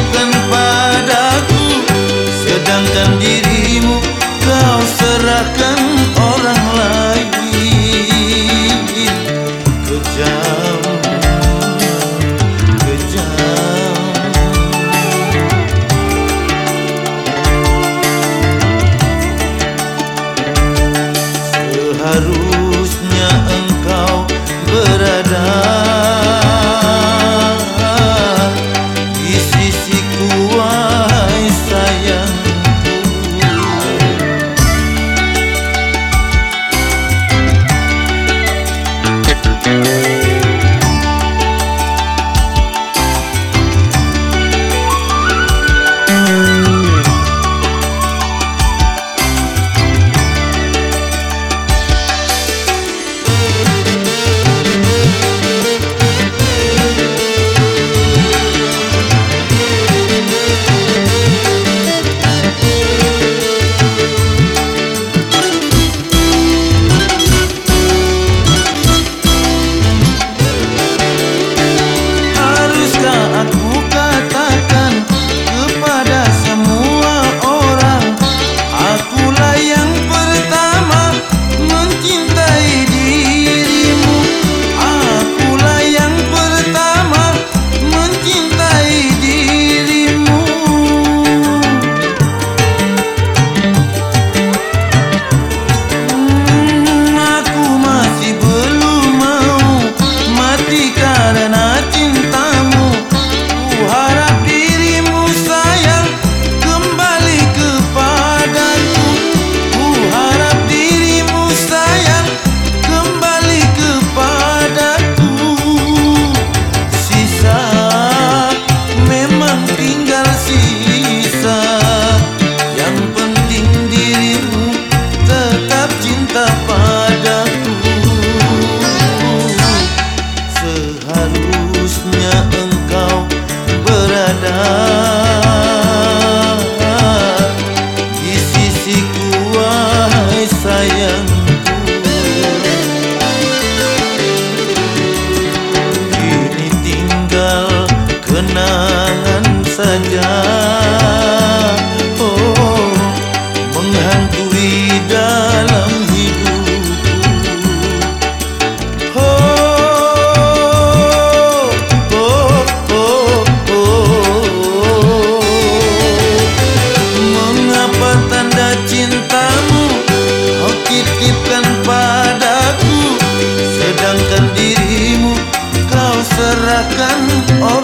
Bukan padaku Sedangkan dia Oh.